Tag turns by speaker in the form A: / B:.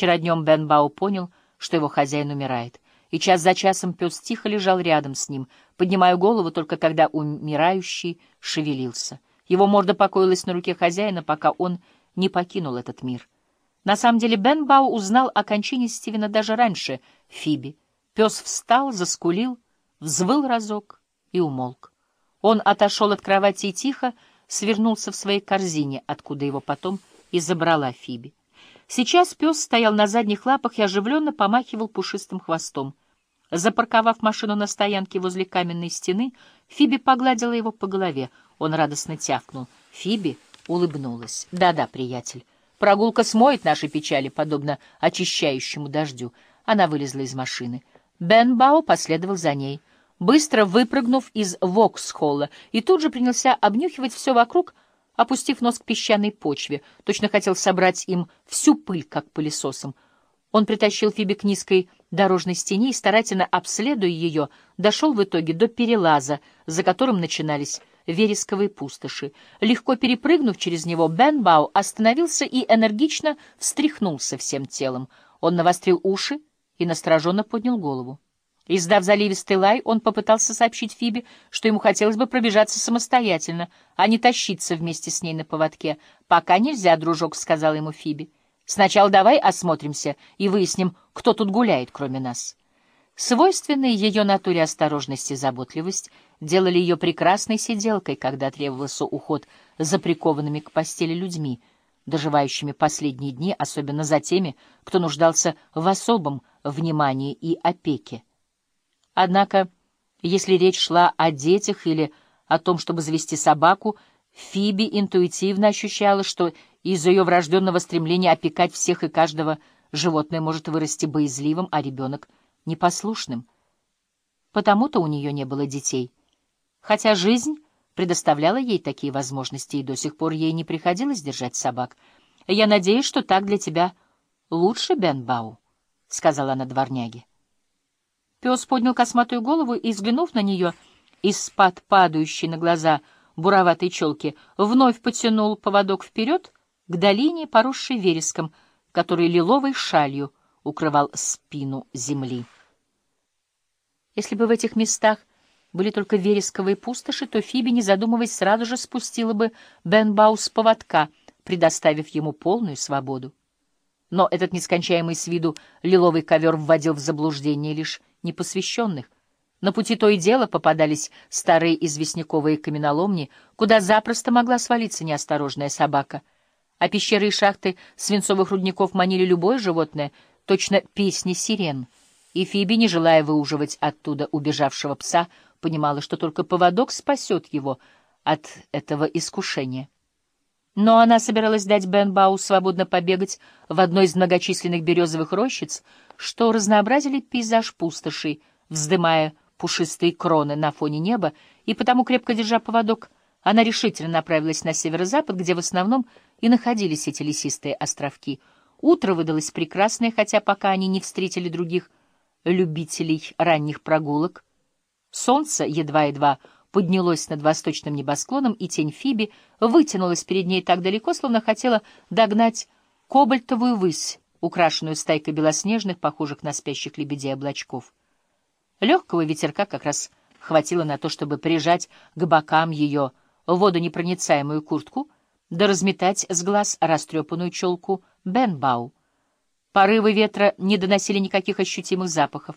A: Вчера днем Бен Бау понял, что его хозяин умирает, и час за часом пес тихо лежал рядом с ним, поднимая голову только когда умирающий шевелился. Его морда покоилась на руке хозяина, пока он не покинул этот мир. На самом деле Бен Бау узнал о кончине Стивена даже раньше Фиби. Пес встал, заскулил, взвыл разок и умолк. Он отошел от кровати и тихо свернулся в своей корзине, откуда его потом и забрала Фиби. Сейчас пес стоял на задних лапах и оживленно помахивал пушистым хвостом. Запарковав машину на стоянке возле каменной стены, Фиби погладила его по голове. Он радостно тявкнул. Фиби улыбнулась. «Да-да, приятель, прогулка смоет наши печали, подобно очищающему дождю». Она вылезла из машины. Бен Бао последовал за ней, быстро выпрыгнув из воксхолла, и тут же принялся обнюхивать все вокруг, опустив нос к песчаной почве, точно хотел собрать им всю пыль, как пылесосом. Он притащил Фиби к низкой дорожной стене и, старательно обследуя ее, дошел в итоге до перелаза, за которым начинались вересковые пустоши. Легко перепрыгнув через него, Бен Бау остановился и энергично встряхнулся всем телом. Он навострил уши и настороженно поднял голову. Издав заливистый лай, он попытался сообщить Фиби, что ему хотелось бы пробежаться самостоятельно, а не тащиться вместе с ней на поводке. «Пока нельзя, дружок», — сказала ему Фиби. «Сначала давай осмотримся и выясним, кто тут гуляет, кроме нас». Свойственные ее натуре осторожность и заботливость делали ее прекрасной сиделкой, когда требовался уход за прикованными к постели людьми, доживающими последние дни, особенно за теми, кто нуждался в особом внимании и опеке. Однако, если речь шла о детях или о том, чтобы завести собаку, Фиби интуитивно ощущала, что из-за ее врожденного стремления опекать всех и каждого животное может вырасти боязливым, а ребенок — непослушным. Потому-то у нее не было детей. Хотя жизнь предоставляла ей такие возможности, и до сих пор ей не приходилось держать собак. «Я надеюсь, что так для тебя лучше, Бен Бау», — сказала она дворняге. Пес поднял косматую голову и, взглянув на нее из-под падающей на глаза буроватой челки, вновь потянул поводок вперед к долине, поросшей вереском, который лиловой шалью укрывал спину земли. Если бы в этих местах были только вересковые пустоши, то Фиби, не задумываясь, сразу же спустила бы Бен Бау с поводка, предоставив ему полную свободу. Но этот нескончаемый с виду лиловый ковер вводил в заблуждение лишь непосвященных. На пути то и дело попадались старые известняковые каменоломни, куда запросто могла свалиться неосторожная собака. А пещеры и шахты свинцовых рудников манили любое животное, точно песни сирен. И Фиби, не желая выуживать оттуда убежавшего пса, понимала, что только поводок спасет его от этого искушения. Но она собиралась дать Бен Бау свободно побегать в одной из многочисленных березовых рощиц, что разнообразили пейзаж пустоши, вздымая пушистые кроны на фоне неба, и потому, крепко держа поводок, она решительно направилась на северо-запад, где в основном и находились эти лесистые островки. Утро выдалось прекрасное, хотя пока они не встретили других любителей ранних прогулок. Солнце едва-едва поднялось над восточным небосклоном, и тень Фиби вытянулась перед ней так далеко, словно хотела догнать кобальтовую высь, украшенную стайкой белоснежных, похожих на спящих лебедей облачков. Легкого ветерка как раз хватило на то, чтобы прижать к бокам ее водонепроницаемую куртку, да разметать с глаз растрепанную челку Бенбау. Порывы ветра не доносили никаких ощутимых запахов,